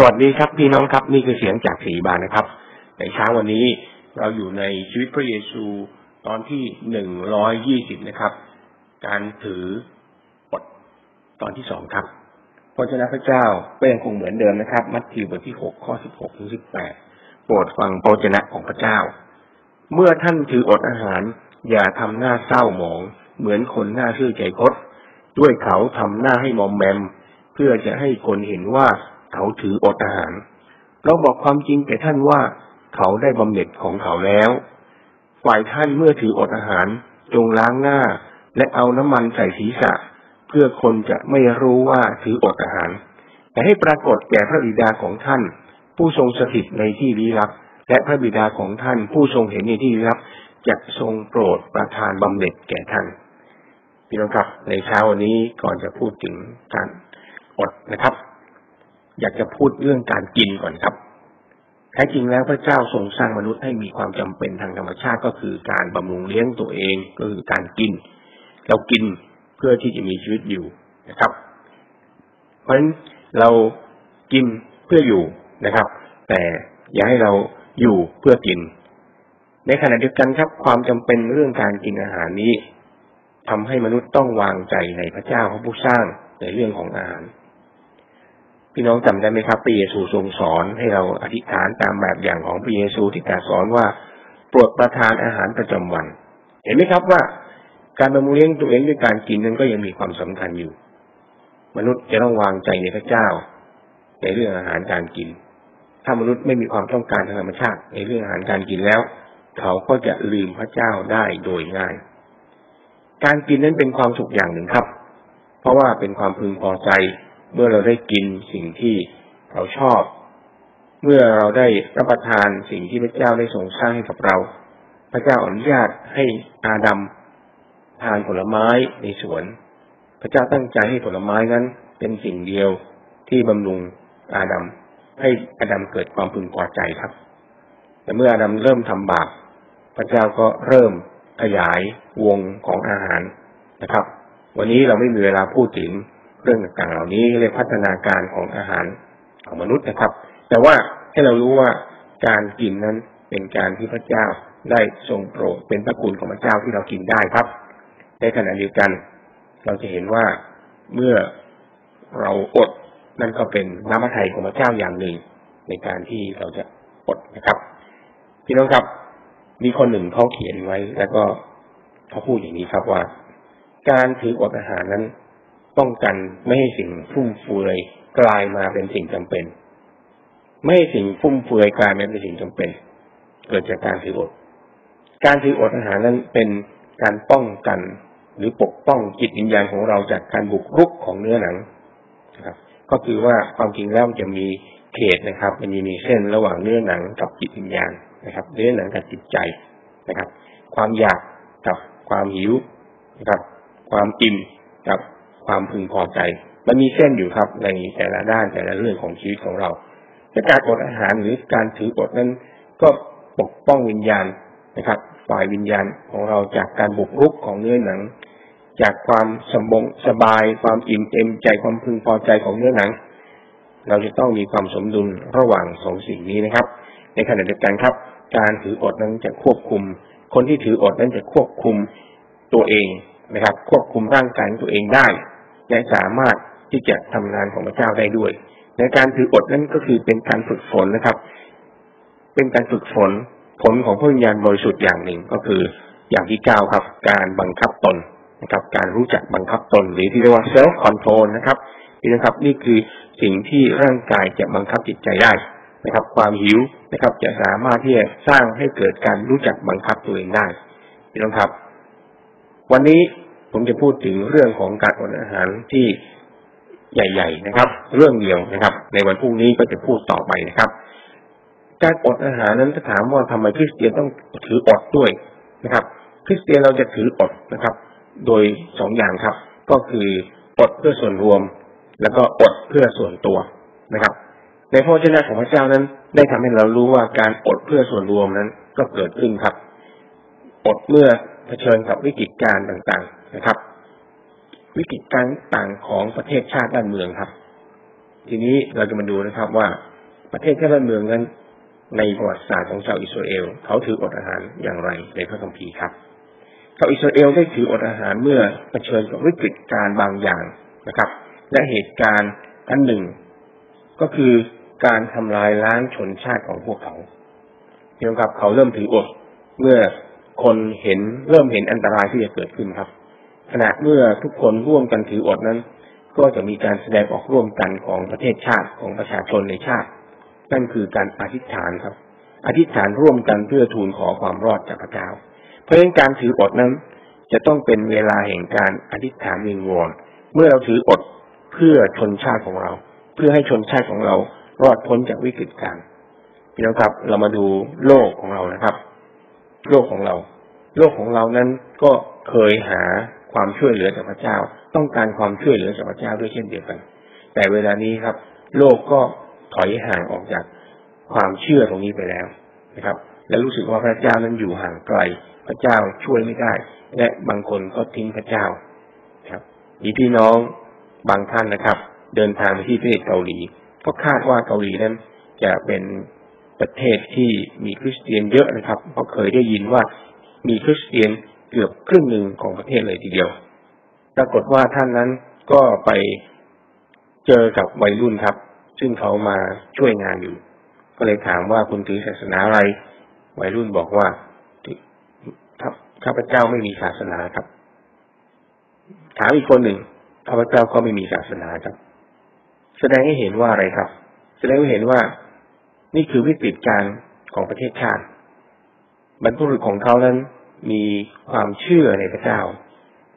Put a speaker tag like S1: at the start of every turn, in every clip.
S1: สวัสดีครับพี่น้องครับนี่คือเสียงจากสีบานนะครับ ในเช้าวันนี้เราอยู่ในชีวิตพระเยซูตอนที่หนึ่งร้อยยี่สิบนะครับ การถือบทตอนที่สองครับพระเจ้าพระเจ้าก็ยังคงเหมือนเดิมนะครับ มัทธิวบทที่หกข้อสิบหกถึงสิบแปดโปรดฟังพระเจ้าของพระเจ้า เมื่อท่านถืออดอาหาร อย่าทำหน้าเศร้าหมอง เหมือนคนหน้าชื่อใจคดด้วยเขาทำหน้าให้มอมแมม เพื่อจะให้คนเห็นว่า เขาถืออดอาหาร เราบอกความจริงแก่ท่านว่า เขาได้บำเหน็จของเขาแล้ว ฝ่ายท่านเมื่อถืออดอาหาร จงล้างหน้า และเอาน้ำมันใส่ศีรษะ เพื่อคนจะไม่รู้ว่าถืออดอาหาร แต่ให้ปรากฏแก่พระบิดาของท่าน ผู้ทรงสถิตในที่ลี้ลับ และพระบิดาของท่านผู้ทรงเห็นในที่ลี้ลับ จะทรงโปรดประทานบำเหน็จแก่ท่านพี่น้องครับในเช้าวันนี้ก่อนจะพูดถึงการอดนะครับ อยากจะพูดเรื่องการกินก่อนครับ แท้จริงแล้วพระเจ้าทรงสร้างมนุษย์ให้มีความจำเป็นทางธรรมชาติก็คือการบำรุงเลี้ยงตัวเองก็คือการกิน เรากินเพื่อที่จะมีชีวิตอยู่นะครับ เพราะฉะนั้นเรากินเพื่ออยู่นะครับ แต่อย่าให้เราอยู่เพื่อกิน ในขณะเดียวกันครับ ความจำเป็นเรื่องการกินอาหารนี้ทำให้มนุษย์ต้องวางใจในพระเจ้าพระผู้สร้างในเรื่องของอาหาร พี่น้องจำได้ไหมครับพระเยซูทรงสอนให้เราอธิษฐานตามแบบอย่างของพระเยซูที่ตรัสสอนว่าโปรดประทานอาหารประจำวัน เห็นไหมครับว่า การบำรุงเลี้ยงตัวเองด้วยการกินนั้นก็ยังมีความสำคัญอยู่ มนุษย์จะต้องวางใจในพระเจ้า ในเรื่องอาหารการกิน ถ้ามนุษย์ไม่มีความต้องการทางธรรมชาติ ในเรื่องอาหารการกินแล้ว เขาก็จะลืมพระเจ้าได้โดยง่าย การกินนั้นเป็นความสุขอย่างหนึ่งครับ เพราะว่าเป็นความพึงพอใจ เมื่อเราได้กินสิ่งที่เราชอบ เมื่อเราได้รับประทานสิ่งที่พระเจ้าได้ทรงสร้างให้กับเรา พระเจ้าอนุญาตให้อาดัมทานผลไม้ในสวน พระเจ้าตั้งใจให้ผลไม้นั้น เป็นสิ่งเดียวที่บำรุงอาดัมให้อาดัมเกิดความพึงพอใจครับ แต่เมื่ออาดัมเริ่มทำบาปพระเจ้าก็เริ่มขยายวงของอาหารนะครับ วันนี้เราไม่มีเวลาพูดถึง เรื่องต่างๆเหล่านี้เรียกพัฒนาการของอาหารของมนุษย์นะครับ แต่ว่าให้เรารู้ว่าการกินนั้นเป็นการที่พระเจ้าได้ทรงโปรดเป็นพระคุณของพระเจ้าที่เรากินได้ครับ ในขณะเดียวกัน เราจะเห็นว่าเมื่อเราอดนั่นก็เป็นน้ำพระทัยของพระเจ้าอย่างหนึ่ง ในการที่เราจะอดนะครับพี่น้องครับ มีคนหนึ่งเขาเขียนไว้ แล้วก็เขาพูดอย่างนี้ครับว่า การถืออดอาหารนั้น ป้องกันไม่ให้สิ่งฟุ่มเฟือยกลายมาเป็นสิ่งจำเป็น ไม่ให้สิ่งฟุ่มเฟือยกลายมาเป็นสิ่งจำเป็น เกิดจากการถืออด การถืออดอาหารนั้นเป็นการป้องกัน หรือปกป้องจิตวิญญาณของเราจากการบุกรุกของเนื้อหนังนะครับ ก็คือว่าความจริงแล้วจะมีเขตนะครับ มันมีเส้นระหว่างเนื้อหนังกับจิตวิญญาณนะครับเนื้อหนังกับจิตใจนะครับ ความอยากกับความหิวนะครับ ความอิ่มกับ ความพึงพอใจ มันมีเส้นอยู่ครับในแต่ละด้านแต่ละเรื่องของชีวิตของเราแต่การอดอาหารหรือการถืออดนั้นก็ปกป้องวิญญาณนะครับ ฝ่ายวิญญาณของเราจากการบุกรุกของเนื้อหนัง จากความสมบงสบาย ความอิ่มเต็มใจความพึงพอใจของเนื้อหนัง เราจะต้องมีความสมดุลระหว่างสองสิ่งนี้นะครับ ในขณะเดียวกันครับ การถืออดนั้นจะควบคุม คนที่ถืออดนั้นจะควบคุมตัวเองนะครับ ควบคุมร่างกายตัวเองได้ และสามารถที่จะทำงานของพระเจ้าได้ด้วย ในการถืออดนั่นก็คือเป็นการฝึกฝนนะครับ เป็นการฝึกฝนผลของพระวิญญาณบริสุทธิ์อย่างหนึ่งก็คืออย่างที่เก้าครับ การบังคับตนนะครับ การรู้จักบังคับตน หรือที่เรียกว่า self control นะครับนี่นะครับ นี่คือสิ่งที่ร่างกายจะบังคับจิตใจได้นะครับ ความหิวนะครับ จะสามารถที่จะสร้างให้เกิดการรู้จักบังคับตัวเองได้พี่น้องครับ วันนี้ ผมจะพูดถึงเรื่องของการอดอาหารที่ใหญ่ ๆ นะครับ เรื่องเดียวนะครับ ในวันพรุ่งนี้ก็จะพูดต่อไปนะครับ การอดอาหารนั้นถ้าถามว่าทำไมคริสเตียนต้องถืออดด้วยนะครับ คริสเตียนเราจะถืออดนะครับ โดยสองอย่างครับ ก็คืออดเพื่อส่วนรวม แล้วก็อดเพื่อส่วนตัวนะครับ ในพระเจ้าของพระเจ้านั้น ได้ทำให้เรารู้ว่าการอดเพื่อส่วนรวมนั้นก็เกิดขึ้นครับ อดเมื่อเผชิญกับวิกฤตการณ์ต่าง นะครับ วิกฤตการต่างของประเทศชาติด้านเมืองครับ ทีนี้เราจะมาดูนะครับว่าประเทศชาติเมืองนั้น ในประวัติศาสตร์ของชาวอิสราเอลเขาถืออดอาหารอย่างไรในพระคัมภีร์ครับชาวอิสราเอลได้ถืออดอาหารเมื่อเผชิญกับวิกฤตการบางอย่างนะครับ และเหตุการณ์อันหนึ่ง ก็คือการทำลายล้างชนชาติของพวกเขาเกี่ยวกับเขาเริ่มถืออดเมื่อคนเห็นเริ่มเห็นอันตรายที่จะเกิดขึ้นครับ ขณะเมื่อทุกคนร่วมกันถืออดนั้น ก็จะมีการแสดงออกร่วมกันของประเทศชาติของประชาชนในชาติ นั่นคือการอธิษฐานครับ อธิษฐานร่วมกันเพื่อทูลขอความรอดจากพระเจ้า เพราะฉะนั้นการถืออดนั้น จะต้องเป็นเวลาแห่งการอธิษฐานวิงวอนเมื่อเราถืออดเพื่อชนชาติของเรา เพื่อให้ชนชาติของเรารอดพ้นจากวิกฤตการพี่น้องครับ เรามาดูโลกของเรานะครับ โลกของเรา โลกของเรานั้นก็เคยหา ความช่วยเหลือจากพระเจ้า ต้องการความช่วยเหลือจากพระเจ้าด้วยเช่นเดียวกัน แต่เวลานี้ครับ โลกก็ถอยห่างออกจากความเชื่อตรงนี้ไปแล้วนะครับ และรู้สึกว่าพระเจ้านั้นอยู่ห่างไกล พระเจ้าช่วยไม่ได้ และบางคนก็ทิ้งพระเจ้าครับมีพี่น้องบางท่านนะครับ เดินทางไปที่ประเทศเกาหลีก็คาดว่าเกาหลีนั้น จะเป็นประเทศที่มีคริสเตียนเยอะนะครับเพราะเคยได้ยินว่ามีคริสเตียน เกือบครึ่งหนึ่งของประเทศเลยทีเดียว ปรากฏว่าท่านนั้นก็ไปเจอกับวัยรุ่นครับ ซึ่งเขามาช่วยงานอยู่ ก็เลยถามว่าคุณถือศาสนาอะไร วัยรุ่นบอกว่าข้าพเจ้าไม่มีศาสนาครับ ถามอีกคนหนึ่งข้าพเจ้าก็ไม่มีศาสนาครับ แสดงให้เห็นว่าอะไรครับ แสดงให้เห็นว่า นี่คือวิกฤตการของประเทศชาติบรรพุรุษของเขานั้น มีความเชื่อในพระเจ้า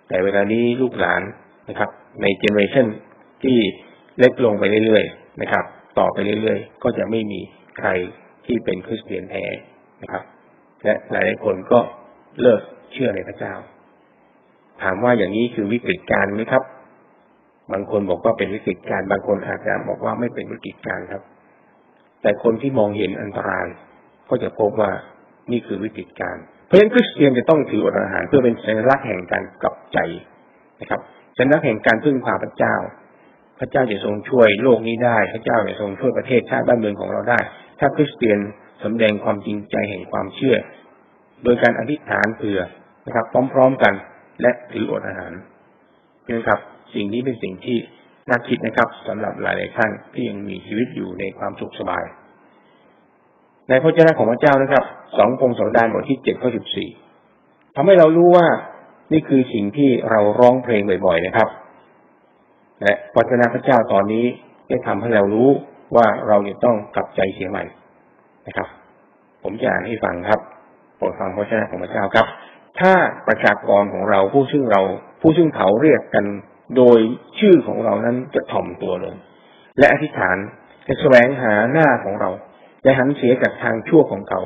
S1: แต่เวลานี้ลูกหลานนะครับ ใน generation ที่เล็กลงไปเรื่อยๆนะครับ ต่อไปเรื่อยๆ ก็จะไม่มีใครที่เป็นคริสเตียนแท้นะครับ และหลายคนก็เลิกเชื่อในพระเจ้า ถามว่าอย่างนี้คือวิกฤตการณ์ไหมครับ บางคนบอกว่าเป็นวิกฤตการณ์บางคนอาจจะบอกว่าไม่เป็นวิกฤตการณ์ครับ แต่คนที่มองเห็นอันตรายก็จะพบว่านี่คือวิกฤตการณ์ เพราะฉะนั้นคริสเตียนจะต้องถืออดอาหารเพื่อเป็นสัญลักษณ์แห่งการกลับใจนะครับสัญลักษณ์แห่งการพึ่งพาพระเจ้า พระเจ้าจะทรงช่วยโลกนี้ได้ พระเจ้าจะทรงช่วยประเทศชาติบ้านเมืองของเราได้ ถ้าคริสเตียนสำแดงความจริงใจแห่งความเชื่อ โดยการอธิษฐานเผื่อนะครับ พร้อมๆกันและถืออดอาหารเพียงครับ สิ่งนี้เป็นสิ่งที่น่าคิดนะครับสำหรับหลายๆท่านที่ยังมีชีวิตอยู่ในความสุขสบาย ในพระเจ้าของพระเจ้านะครับสองพงศาวดารบทที่เจ็ดข้อสิบสี่ทำให้เรารู้ว่านี่คือสิ่งที่เราร้องเพลงบ่อย ๆ นะครับ และพระเจ้าพระเจ้าตอนนี้ได้ทำให้เรารู้ว่าเราจะต้องกลับใจเสียใหม่นะครับ ผมจะอ่านให้ฟังครับโปรดฟังพระเจ้าของพระเจ้าครับ ถ้าประชากรของเราผู้ซึ่งเรา ผู้ซึ่งเขาเรียกกันโดยชื่อของเรานั้นจะถ่อมตัวลง และอธิษฐานจะแสวงหาหน้าของเรา จะหันเสียจากทางชั่วของเขา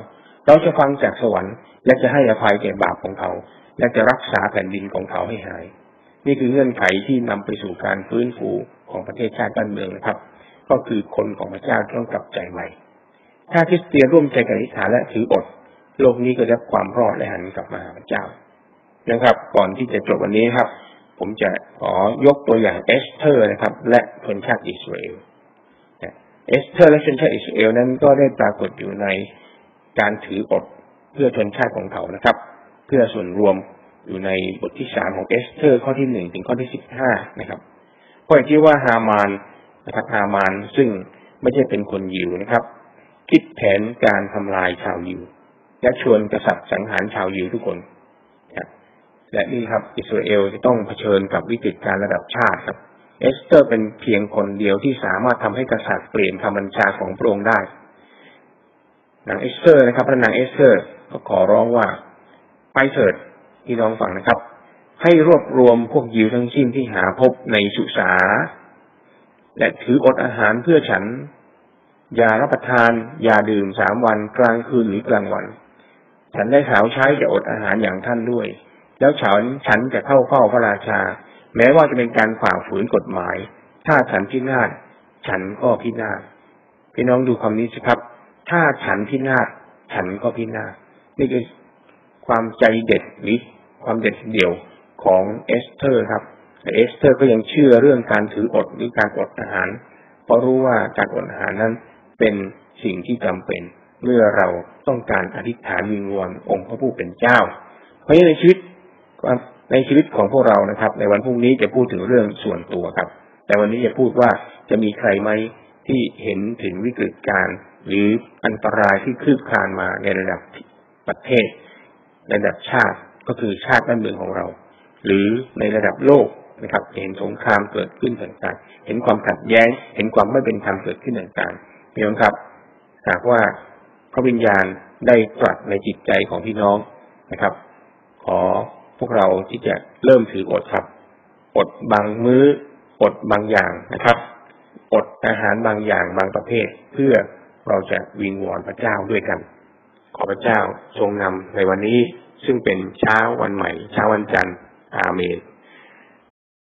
S1: เราจะฟังจากสวรรค์ และจะให้อภัยแก่บาปของเขา และจะรักษาแผ่นดินของเขาให้หาย นี่คือเงื่อนไขที่นำไปสู่การฟื้นฟูของประเทศชาติบ้านเมืองนะครับ ก็คือคนของพระเจ้าต้องกลับใจใหม่ ถ้าคริสเตียนร่วมใจกันอธิษฐานและถืออดโลกนี้ก็จะความรอดและหันกลับมาหาพระเจ้านะครับ ก่อนที่จะจบวันนี้ครับ ผมจะขอยกตัวอย่างเอสเธอร์นะครับ และชนชาติอิสราเอล เอสเธอร์และชนชาติอิสราเอลนั้นก็ได้ปรากฏอยู่ในการถืออดเพื่อชนชาติของเขานะครับ เพื่อส่วนรวมอยู่ในบทที่สามของเอสเธอร์ ข้อที่หนึ่งถึงข้อที่สิบห้านะครับเพราะที่ว่าฮามานนะครับฮามานซึ่งไม่ใช่เป็นคนยิวนะครับ คิดแผนการทำลายชาวยิวและชวนกษัตริย์สังหารชาวยิวทุกคนและนี่ครับอิสราเอลจะต้องเผชิญกับวิกฤตการณ์ระดับชาติครับ เอสเตอร์เป็นเพียงคนเดียวที่สามารถทำให้กษัตริย์เปลี่ยนคำบัญชาของพระองค์ได้นางเอสเตอร์นะครับพระนางเอสเตอร์ก็ขอร้องว่าไปเถิดพี่น้องฟังนะครับ ให้รวบรวมพวกยิวทั้งสิ้นที่หาพบในสุสาและถืออดอาหารเพื่อฉันอย่ารับประทานอย่าดื่มสามวันกลางคืนหรือกลางวัน ฉันได้สาวใช้จะอดอาหารอย่างท่านด้วย แล้วฉันฉันจะเข้าเฝ้าพระราชา แม้ว่าจะเป็นการฝ่าฝืนกฎหมาย ถ้าฉันพินาศฉันก็พินาศพี่น้องดูคำนี้สิครับ ถ้าฉันพินาศฉันก็พินาศนี่คือความใจเด็ดหรือความเด็ดเดี่ยวของเอสเธอร์ครับเอสเธอร์ก็ยังเชื่อเรื่องการถืออดหรือการอดอาหาร เพราะรู้ว่าการอดอาหารนั้นเป็นสิ่งที่จำเป็น เมื่อเราต้องการอธิษฐานวิงวอนองค์พระผู้เป็นเจ้า เพราะในชีวิต ในชีวิตของพวกเรานะครับ ในวันพรุ่งนี้จะพูดถึงเรื่องส่วนตัวครับ แต่วันนี้จะพูดว่าจะมีใครไหมที่เห็นถึงวิกฤตการหรืออันตรายที่คืบคลานมาในระดับประเทศ ระดับชาติก็คือชาติบ้านเมืองของเรา หรือในระดับโลกนะครับ เห็นสงครามเกิดขึ้นต่างๆ เห็นความขัดแย้ง เห็นความไม่เป็นธรรมเกิดขึ้นต่างๆพี่น้องครับ หากว่าพระวิญญาณได้ตรัสในจิตใจของพี่น้องนะครับ ขอ พวกเราที่จะเริ่มถืออดครับ อดบางมื้อ อดบางอย่างนะครับ อดอาหารบางอย่างบางประเภท เพื่อเราจะวิงวอนพระเจ้าด้วยกัน ขอพระเจ้าทรงนำในวันนี้ซึ่งเป็นเช้าวันใหม่ เช้าวันจันทร์อาเมน